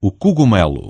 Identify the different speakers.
Speaker 1: o cogumelo.